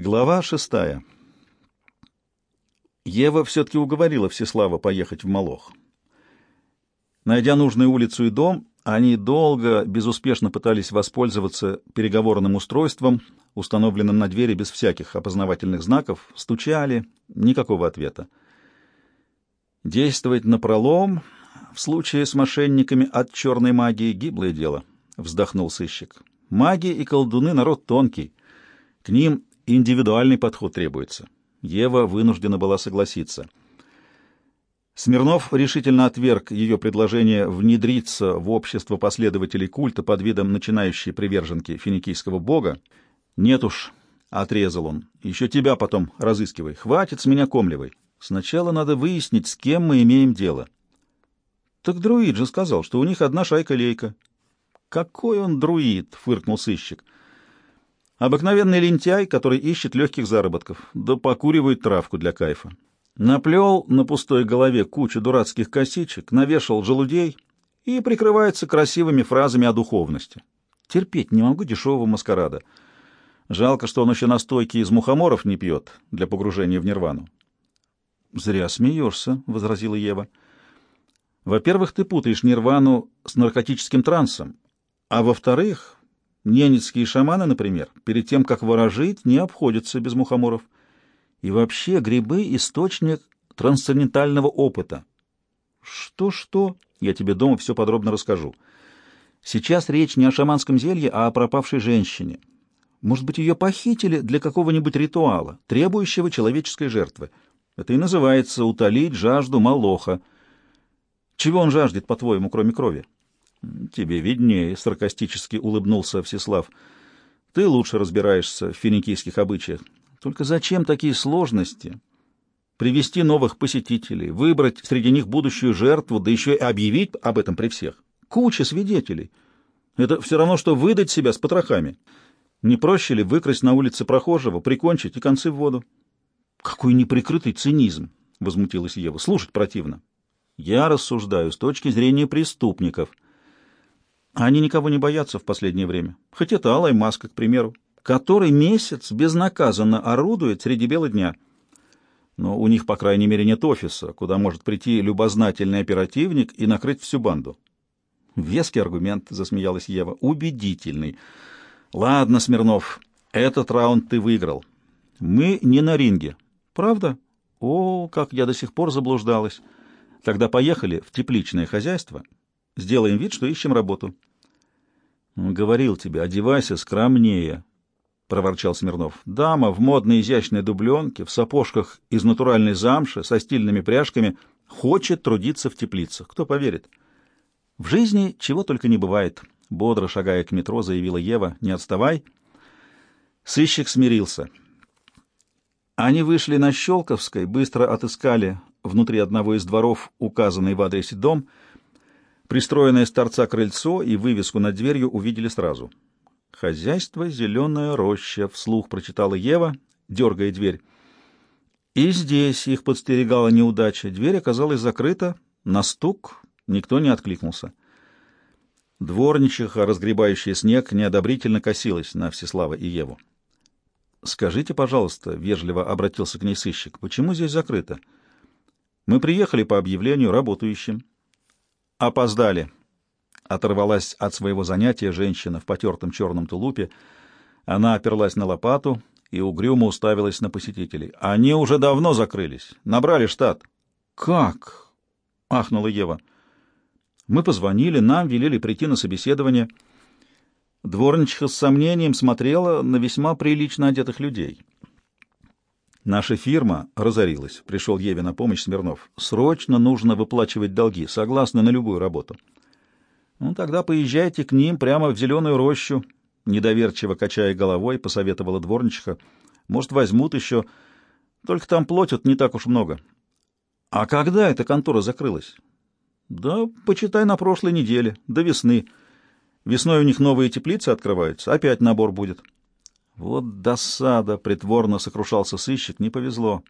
Глава шестая. Ева все-таки уговорила Всеслава поехать в Молох. Найдя нужную улицу и дом, они долго, безуспешно пытались воспользоваться переговорным устройством, установленным на двери без всяких опознавательных знаков, стучали, никакого ответа. Действовать напролом в случае с мошенниками от черной магии — гиблое дело, — вздохнул сыщик. Маги и колдуны — народ тонкий. К ним Индивидуальный подход требуется. Ева вынуждена была согласиться. Смирнов решительно отверг ее предложение внедриться в общество последователей культа под видом начинающей приверженки финикийского бога. «Нет уж», — отрезал он, — «еще тебя потом разыскивай. Хватит с меня комливой. Сначала надо выяснить, с кем мы имеем дело». «Так друид же сказал, что у них одна шайка-лейка». «Какой он друид?» — фыркнул сыщик. Обыкновенный лентяй, который ищет легких заработков, да покуривает травку для кайфа. Наплел на пустой голове кучу дурацких косичек, навешал желудей и прикрывается красивыми фразами о духовности. Терпеть не могу дешевого маскарада. Жалко, что он еще настойки из мухоморов не пьет для погружения в нирвану. — Зря смеешься, — возразила Ева. — Во-первых, ты путаешь нирвану с наркотическим трансом, а во-вторых, Ненецкие шаманы, например, перед тем, как ворожить, не обходятся без мухоморов. И вообще грибы — источник трансцендентального опыта. Что-что? Я тебе дома все подробно расскажу. Сейчас речь не о шаманском зелье, а о пропавшей женщине. Может быть, ее похитили для какого-нибудь ритуала, требующего человеческой жертвы. Это и называется утолить жажду Малоха. Чего он жаждет, по-твоему, кроме крови? Тебе виднее, саркастически улыбнулся Всеслав. Ты лучше разбираешься в финикийских обычаях. Только зачем такие сложности? Привести новых посетителей, выбрать среди них будущую жертву, да еще и объявить об этом при всех. Куча свидетелей. Это все равно, что выдать себя с потрохами. Не проще ли выкрасть на улице прохожего, прикончить и концы в воду? Какой неприкрытый цинизм, — возмутилась Ева. Слушать противно. Я рассуждаю с точки зрения преступников — они никого не боятся в последнее время. Хоть это Алая Маска, к примеру, который месяц безнаказанно орудует среди бела дня. Но у них, по крайней мере, нет офиса, куда может прийти любознательный оперативник и накрыть всю банду. Веский аргумент, — засмеялась Ева, — убедительный. Ладно, Смирнов, этот раунд ты выиграл. Мы не на ринге. Правда? О, как я до сих пор заблуждалась. Тогда поехали в тепличное хозяйство. Сделаем вид, что ищем работу. «Говорил тебе, одевайся скромнее», — проворчал Смирнов. «Дама в модной изящной дубленке, в сапожках из натуральной замши, со стильными пряжками, хочет трудиться в теплицах. Кто поверит?» «В жизни чего только не бывает», — бодро шагая к метро, заявила Ева. «Не отставай». Сыщик смирился. Они вышли на Щелковской, быстро отыскали внутри одного из дворов указанный в адресе дом — Пристроенное с торца крыльцо и вывеску над дверью увидели сразу. «Хозяйство «Зеленая роща», — вслух прочитала Ева, дергая дверь. И здесь их подстерегала неудача. Дверь оказалась закрыта, на стук никто не откликнулся. Дворничиха, разгребающая снег, неодобрительно косилась на Всеслава и Еву. «Скажите, пожалуйста», — вежливо обратился к ней сыщик, — «почему здесь закрыто? Мы приехали по объявлению работающим». «Опоздали!» — оторвалась от своего занятия женщина в потертом черном тулупе. Она оперлась на лопату и угрюмо уставилась на посетителей. «Они уже давно закрылись. Набрали штат». «Как?» — ахнула Ева. «Мы позвонили, нам велели прийти на собеседование». Дворничиха с сомнением смотрела на весьма прилично одетых людей. Наша фирма разорилась. Пришел Еве на помощь Смирнов. Срочно нужно выплачивать долги. Согласны на любую работу. Ну, тогда поезжайте к ним прямо в зеленую рощу. Недоверчиво качая головой, посоветовала дворничиха. Может, возьмут еще. Только там платят не так уж много. А когда эта контора закрылась? Да, почитай, на прошлой неделе, до весны. Весной у них новые теплицы открываются, опять набор будет. Вот досада, притворно сокрушался сыщик, не повезло.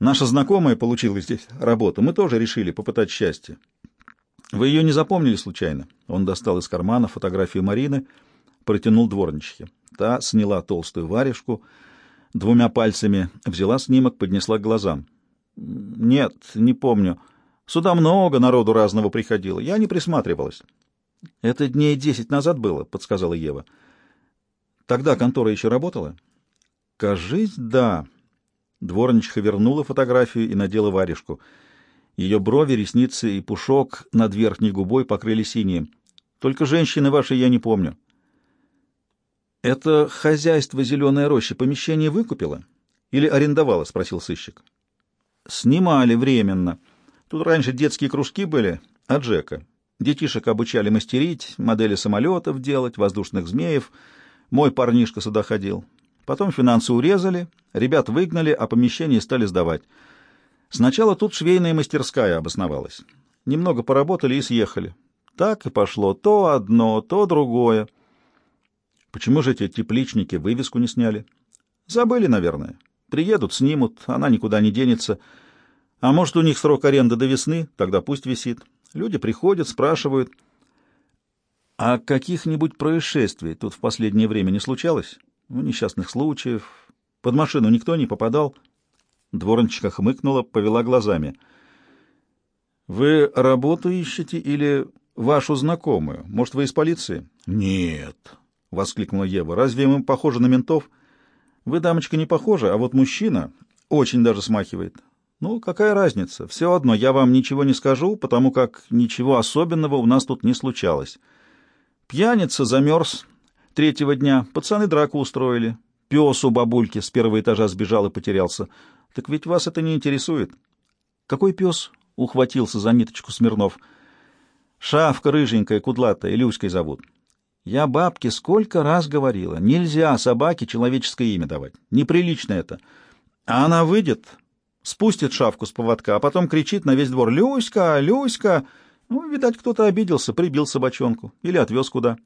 Наша знакомая получила здесь работу, мы тоже решили попытать счастье. Вы ее не запомнили случайно? Он достал из кармана фотографию Марины, протянул дворничихе. Та сняла толстую варежку, Двумя пальцами взяла снимок, поднесла к глазам. «Нет, не помню. Сюда много народу разного приходило. Я не присматривалась». «Это дней десять назад было», — подсказала Ева. «Тогда контора еще работала?» «Кажись, да». Дворничиха вернула фотографию и надела варежку. Ее брови, ресницы и пушок над верхней губой покрыли синим. «Только женщины вашей я не помню». «Это хозяйство «Зеленая роща» помещение выкупило или арендовало?» — спросил сыщик. «Снимали временно. Тут раньше детские кружки были, а Джека. Детишек обучали мастерить, модели самолетов делать, воздушных змеев. Мой парнишка сюда ходил. Потом финансы урезали, ребят выгнали, а помещение стали сдавать. Сначала тут швейная мастерская обосновалась. Немного поработали и съехали. Так и пошло то одно, то другое. Почему же эти тепличники вывеску не сняли? Забыли, наверное. Приедут, снимут, она никуда не денется. А может, у них срок аренды до весны, тогда пусть висит. Люди приходят, спрашивают. А каких-нибудь происшествий тут в последнее время не случалось? Ну, несчастных случаев. Под машину никто не попадал. Дворничка хмыкнула, повела глазами. «Вы работу ищете или вашу знакомую? Может, вы из полиции?» «Нет», — воскликнула Ева. «Разве мы похожи на ментов?» «Вы, дамочка, не похожа, а вот мужчина очень даже смахивает. Ну, какая разница? Все одно, я вам ничего не скажу, потому как ничего особенного у нас тут не случалось. Пьяница замерз третьего дня, пацаны драку устроили. Пес у бабульки с первого этажа сбежал и потерялся. Так ведь вас это не интересует. Какой пес? Ухватился за ниточку Смирнов. Шавка рыженькая, кудлатая, Люськой зовут. Я бабке сколько раз говорила, нельзя собаке человеческое имя давать. Неприлично это. А она выйдет, спустит шавку с поводка, а потом кричит на весь двор «Люська! Люська!» Ну, видать, кто-то обиделся, прибил собачонку или отвез куда.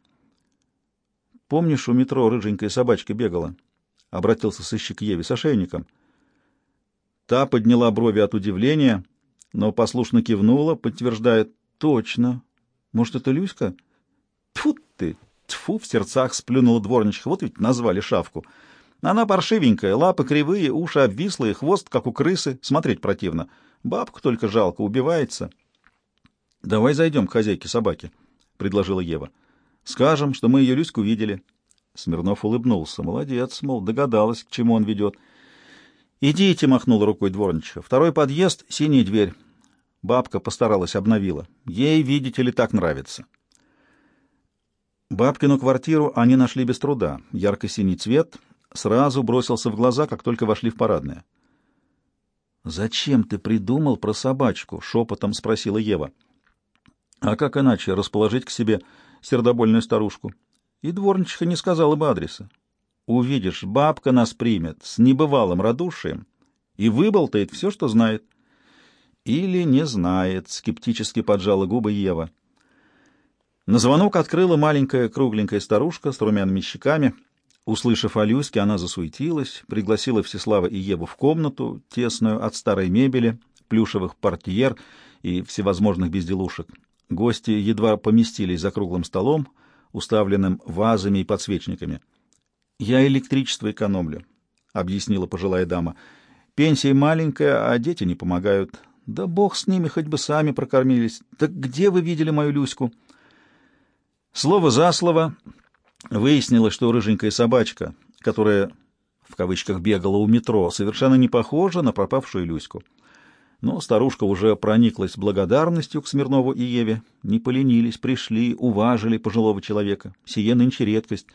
«Помнишь, у метро рыженькая собачка бегала?» — обратился сыщик Еве с ошейником. Та подняла брови от удивления, но послушно кивнула, подтверждая «Точно! Может, это Люська?» «Тьфу ты! Тьфу!» — в сердцах сплюнула дворничка. «Вот ведь назвали шавку!» Она паршивенькая, лапы кривые, уши обвислые, хвост, как у крысы, смотреть противно. Бабку только жалко, убивается. — Давай зайдем к хозяйке собаки, — предложила Ева. — Скажем, что мы ее Люську видели. Смирнов улыбнулся. Молодец, мол, догадалась, к чему он ведет. — Идите, — махнула рукой дворничиха. — Второй подъезд, синяя дверь. Бабка постаралась, обновила. Ей, видите ли, так нравится. Бабкину квартиру они нашли без труда. Ярко-синий цвет — сразу бросился в глаза, как только вошли в парадное. «Зачем ты придумал про собачку?» — шепотом спросила Ева. «А как иначе расположить к себе сердобольную старушку?» И дворничиха не сказала бы адреса. «Увидишь, бабка нас примет с небывалым радушием и выболтает все, что знает». «Или не знает», — скептически поджала губы Ева. На звонок открыла маленькая кругленькая старушка с румяными щеками — Услышав о Люське, она засуетилась, пригласила Всеслава и Еву в комнату, тесную от старой мебели, плюшевых портьер и всевозможных безделушек. Гости едва поместились за круглым столом, уставленным вазами и подсвечниками. «Я электричество экономлю», — объяснила пожилая дама. «Пенсия маленькая, а дети не помогают. Да бог с ними, хоть бы сами прокормились. Так где вы видели мою Люську?» Слово за слово Выяснилось, что рыженькая собачка, которая в кавычках бегала у метро, совершенно не похожа на пропавшую Люську. Но старушка уже прониклась благодарностью к Смирнову и Еве. Не поленились, пришли, уважили пожилого человека. Сие нынче редкость.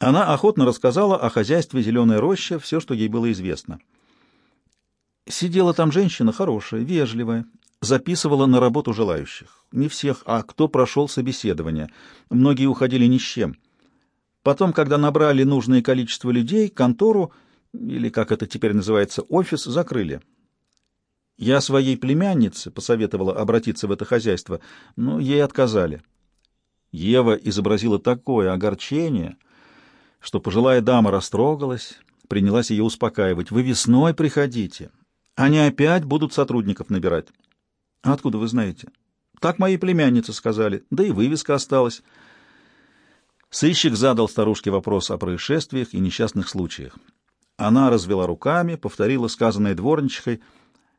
Она охотно рассказала о хозяйстве «Зеленая роща» все, что ей было известно. Сидела там женщина хорошая, вежливая, записывала на работу желающих. Не всех, а кто прошел собеседование. Многие уходили ни с чем. Потом, когда набрали нужное количество людей, контору, или, как это теперь называется, офис, закрыли. Я своей племяннице посоветовала обратиться в это хозяйство, но ей отказали. Ева изобразила такое огорчение, что пожилая дама растрогалась, принялась ее успокаивать. «Вы весной приходите. Они опять будут сотрудников набирать». «Откуда вы знаете?» «Так мои племянницы сказали. Да и вывеска осталась». Сыщик задал старушке вопрос о происшествиях и несчастных случаях. Она развела руками, повторила сказанное дворничихой.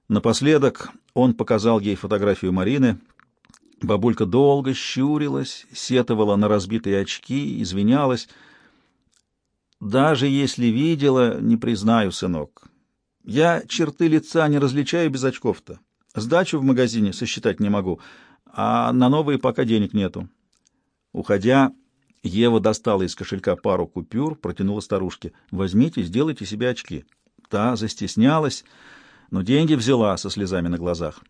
Напоследок он показал ей фотографию Марины. Бабулька долго щурилась, сетовала на разбитые очки, извинялась. «Даже если видела, не признаю, сынок. Я черты лица не различаю без очков-то. Сдачу в магазине сосчитать не могу, а на новые пока денег нету». Уходя, Ева достала из кошелька пару купюр, протянула старушке. «Возьмите, сделайте себе очки». Та застеснялась, но деньги взяла со слезами на глазах.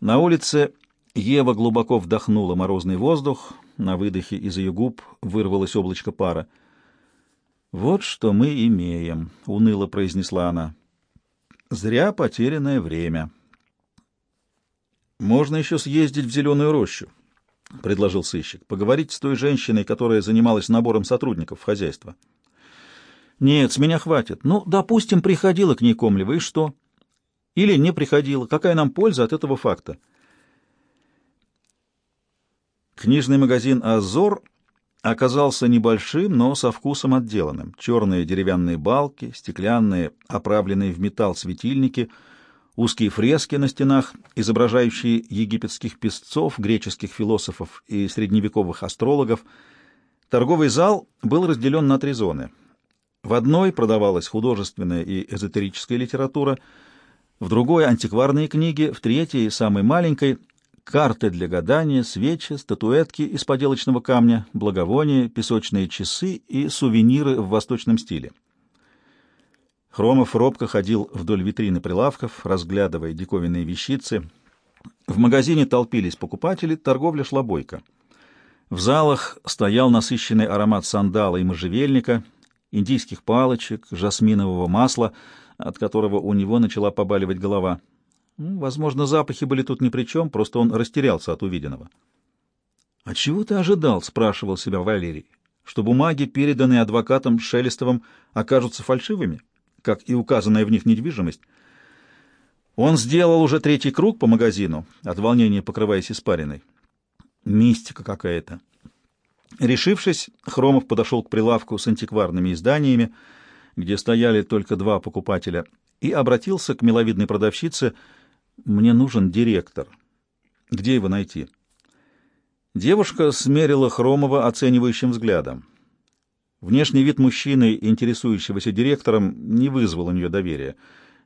На улице Ева глубоко вдохнула морозный воздух, на выдохе из ее губ вырвалось облачко пара. «Вот что мы имеем», — уныло произнесла она. «Зря потерянное время». «Можно еще съездить в зеленую рощу», — предложил сыщик. — Поговорить с той женщиной, которая занималась набором сотрудников в хозяйство. — Нет, с меня хватит. Ну, допустим, приходила к ней Комлева, и что? Или не приходила. Какая нам польза от этого факта? Книжный магазин «Азор» оказался небольшим, но со вкусом отделанным. Черные деревянные балки, стеклянные, оправленные в металл светильники — узкие фрески на стенах, изображающие египетских песцов, греческих философов и средневековых астрологов. Торговый зал был разделен на три зоны. В одной продавалась художественная и эзотерическая литература, в другой — антикварные книги, в третьей, самой маленькой — карты для гадания, свечи, статуэтки из поделочного камня, благовония, песочные часы и сувениры в восточном стиле. Хромов робко ходил вдоль витрины прилавков, разглядывая диковинные вещицы. В магазине толпились покупатели, торговля шла бойко. В залах стоял насыщенный аромат сандала и можжевельника, индийских палочек, жасминового масла, от которого у него начала побаливать голова. Ну, возможно, запахи были тут ни при чем, просто он растерялся от увиденного. «А чего ты ожидал?» — спрашивал себя Валерий. «Что бумаги, переданные адвокатом Шелестовым, окажутся фальшивыми?» как и указанная в них недвижимость. Он сделал уже третий круг по магазину, от волнения покрываясь испариной. Мистика какая-то. Решившись, Хромов подошел к прилавку с антикварными изданиями, где стояли только два покупателя, и обратился к миловидной продавщице «Мне нужен директор. Где его найти?» Девушка смерила Хромова оценивающим взглядом. Внешний вид мужчины, интересующегося директором, не вызвал у нее доверия.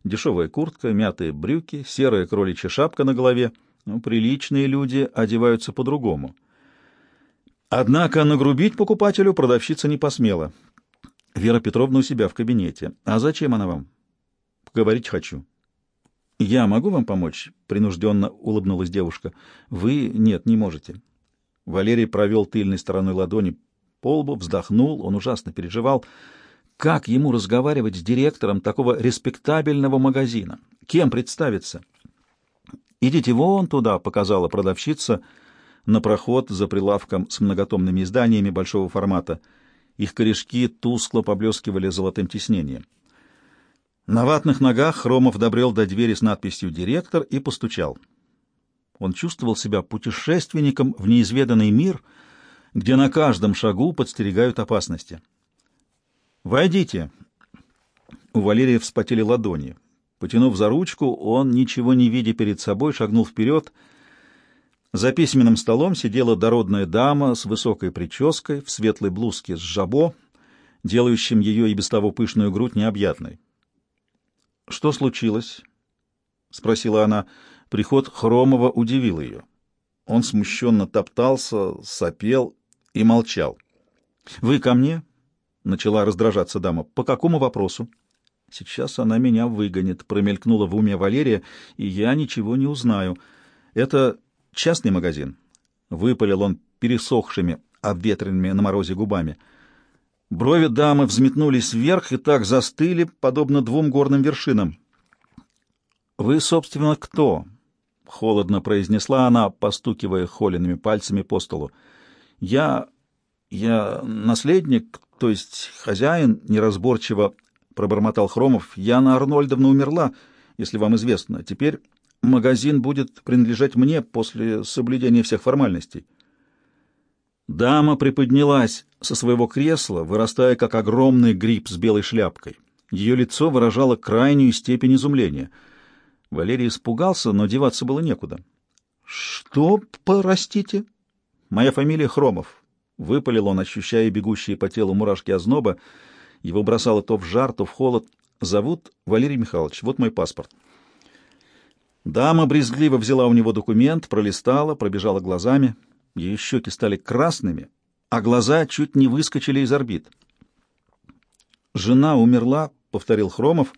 Дешевая куртка, мятые брюки, серая кроличья шапка на голове. Ну, приличные люди одеваются по-другому. Однако нагрубить покупателю продавщица не посмела. Вера Петровна у себя в кабинете. А зачем она вам? Поговорить хочу. Я могу вам помочь? Принужденно улыбнулась девушка. Вы нет, не можете. Валерий провел тыльной стороной ладони по лбу, вздохнул, он ужасно переживал. Как ему разговаривать с директором такого респектабельного магазина? Кем представиться? «Идите вон туда», — показала продавщица на проход за прилавком с многотомными изданиями большого формата. Их корешки тускло поблескивали золотым тиснением. На ватных ногах Хромов добрел до двери с надписью «Директор» и постучал. Он чувствовал себя путешественником в неизведанный мир — где на каждом шагу подстерегают опасности. «Войдите!» У Валерия вспотели ладони. Потянув за ручку, он, ничего не видя перед собой, шагнул вперед. За письменным столом сидела дородная дама с высокой прической, в светлой блузке с жабо, делающим ее и без того пышную грудь необъятной. «Что случилось?» — спросила она. Приход Хромова удивил ее. Он смущенно топтался, сопел и молчал. «Вы ко мне?» — начала раздражаться дама. «По какому вопросу?» «Сейчас она меня выгонит», — промелькнула в уме Валерия, — «и я ничего не узнаю. Это частный магазин?» — выпалил он пересохшими, обветренными на морозе губами. Брови дамы взметнулись вверх и так застыли, подобно двум горным вершинам. «Вы, собственно, кто?» — холодно произнесла она, постукивая холеными пальцами по столу. Я... я наследник, то есть хозяин, неразборчиво пробормотал Хромов. Яна Арнольдовна умерла, если вам известно. Теперь магазин будет принадлежать мне после соблюдения всех формальностей. Дама приподнялась со своего кресла, вырастая как огромный гриб с белой шляпкой. Ее лицо выражало крайнюю степень изумления. Валерий испугался, но деваться было некуда. — Что, простите? — Моя фамилия Хромов. Выпалил он, ощущая бегущие по телу мурашки озноба. Его бросало то в жар, то в холод. Зовут Валерий Михайлович. Вот мой паспорт. Дама брезгливо взяла у него документ, пролистала, пробежала глазами. Ее щеки стали красными, а глаза чуть не выскочили из орбит. «Жена умерла», — повторил Хромов,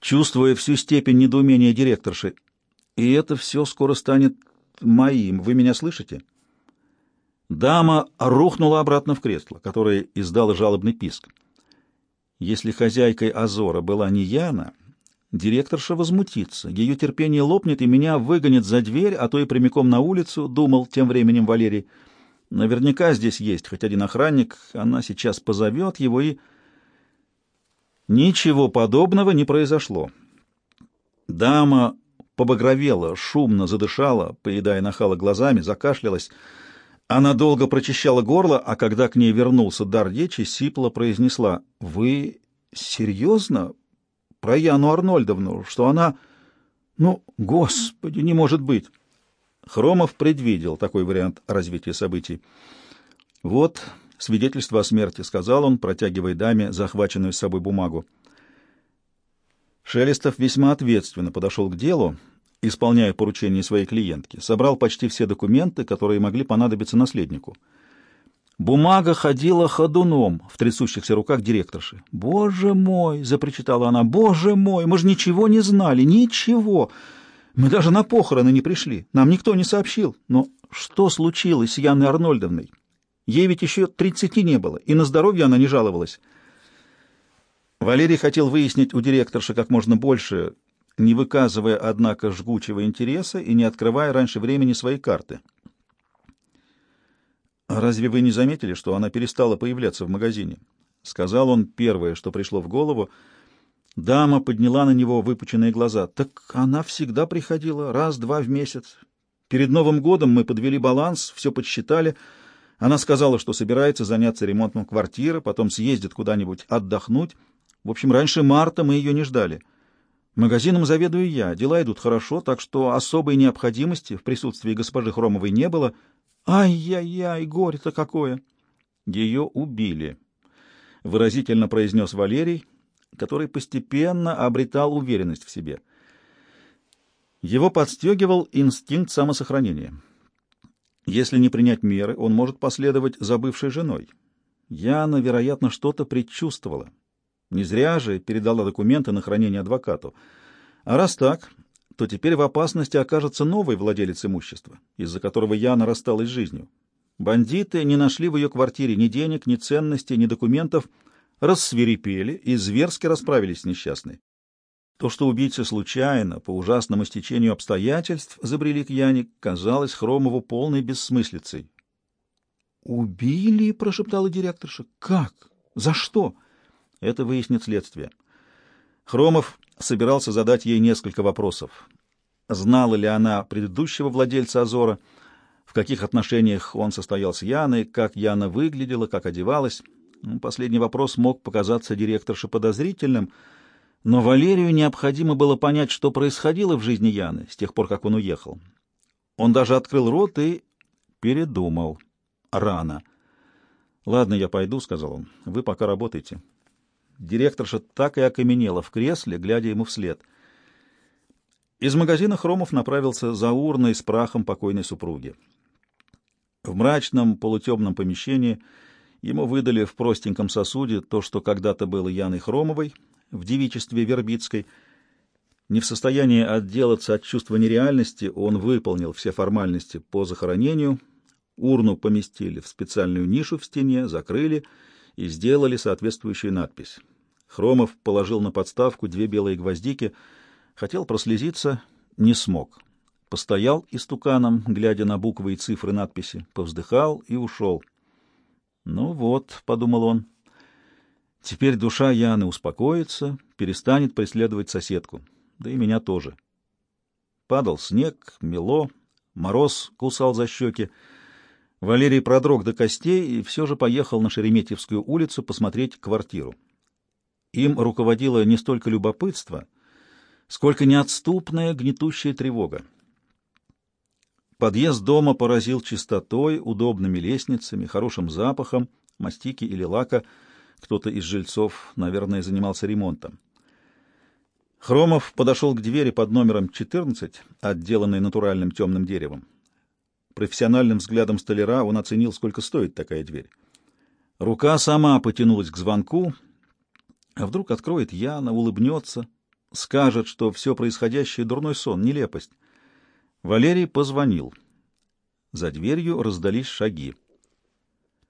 чувствуя всю степень недоумения директорши. «И это все скоро станет моим. Вы меня слышите?» Дама рухнула обратно в кресло, которое издало жалобный писк. Если хозяйкой Азора была не Яна, директорша возмутится. Ее терпение лопнет, и меня выгонят за дверь, а то и прямиком на улицу, — думал тем временем Валерий. Наверняка здесь есть хоть один охранник, она сейчас позовет его и... Ничего подобного не произошло. Дама побагровела, шумно задышала, поедая нахала глазами, закашлялась. Она долго прочищала горло, а когда к ней вернулся дар речи, сипло произнесла «Вы серьезно? Про Яну Арнольдовну, что она...» «Ну, господи, не может быть!» Хромов предвидел такой вариант развития событий. «Вот свидетельство о смерти», — сказал он, протягивая даме захваченную с собой бумагу. Шелестов весьма ответственно подошел к делу, исполняя поручение своей клиентки, собрал почти все документы, которые могли понадобиться наследнику. Бумага ходила ходуном в трясущихся руках директорши. «Боже мой!» — запричитала она. «Боже мой! Мы же ничего не знали! Ничего! Мы даже на похороны не пришли. Нам никто не сообщил. Но что случилось с Яной Арнольдовной? Ей ведь еще тридцати не было, и на здоровье она не жаловалась. Валерий хотел выяснить у директорши как можно больше, не выказывая, однако, жгучего интереса и не открывая раньше времени свои карты. «А разве вы не заметили, что она перестала появляться в магазине?» — сказал он первое, что пришло в голову. Дама подняла на него выпученные глаза. «Так она всегда приходила, раз-два в месяц. Перед Новым годом мы подвели баланс, все подсчитали». Она сказала, что собирается заняться ремонтом квартиры, потом съездит куда-нибудь отдохнуть. В общем, раньше марта мы ее не ждали. Магазином заведую я, дела идут хорошо, так что особой необходимости в присутствии госпожи Хромовой не было. Ай-яй-яй, горе-то какое! Ее убили, — выразительно произнес Валерий, который постепенно обретал уверенность в себе. Его подстегивал инстинкт самосохранения. Если не принять меры, он может последовать за бывшей женой. Яна, вероятно, что-то предчувствовала. Не зря же передала документы на хранение адвокату. А раз так, то теперь в опасности окажется новый владелец имущества, из-за которого Яна рассталась с жизнью. Бандиты не нашли в ее квартире ни денег, ни ценностей, ни документов, рассверепели и зверски расправились с несчастной. То, что убийцы случайно, по ужасному стечению обстоятельств, забрели к Яне, казалось Хромову полной бессмыслицей. «Убили?» — прошептала директорша. «Как? За что?» Это выяснит следствие. Хромов собирался задать ей несколько вопросов. Знала ли она предыдущего владельца «Азора», в каких отношениях он состоял с Яной, как Яна выглядела, как одевалась. Последний вопрос мог показаться директорше подозрительным — но Валерию необходимо было понять, что происходило в жизни Яны с тех пор, как он уехал. Он даже открыл рот и передумал. Рано. «Ладно, я пойду», — сказал он. «Вы пока работайте». Директорша так и окаменела в кресле, глядя ему вслед. Из магазина Хромов направился за урной с прахом покойной супруги. В мрачном полутемном помещении ему выдали в простеньком сосуде то, что когда-то было Яной Хромовой — в девичестве Вербицкой. Не в состоянии отделаться от чувства нереальности, он выполнил все формальности по захоронению, урну поместили в специальную нишу в стене, закрыли и сделали соответствующую надпись. Хромов положил на подставку две белые гвоздики, хотел прослезиться, не смог. Постоял истуканом, глядя на буквы и цифры надписи, повздыхал и ушел. «Ну вот», — подумал он, — Теперь душа Яны успокоится, перестанет преследовать соседку, да и меня тоже. Падал снег, мело, мороз кусал за щеки. Валерий продрог до костей и все же поехал на Шереметьевскую улицу посмотреть квартиру. Им руководило не столько любопытство, сколько неотступная гнетущая тревога. Подъезд дома поразил чистотой, удобными лестницами, хорошим запахом, мастики или лака. Кто-то из жильцов, наверное, занимался ремонтом. Хромов подошел к двери под номером 14, отделанной натуральным темным деревом. Профессиональным взглядом столяра он оценил, сколько стоит такая дверь. Рука сама потянулась к звонку, а вдруг откроет Яна, улыбнется, скажет, что все происходящее — дурной сон, нелепость. Валерий позвонил. За дверью раздались шаги.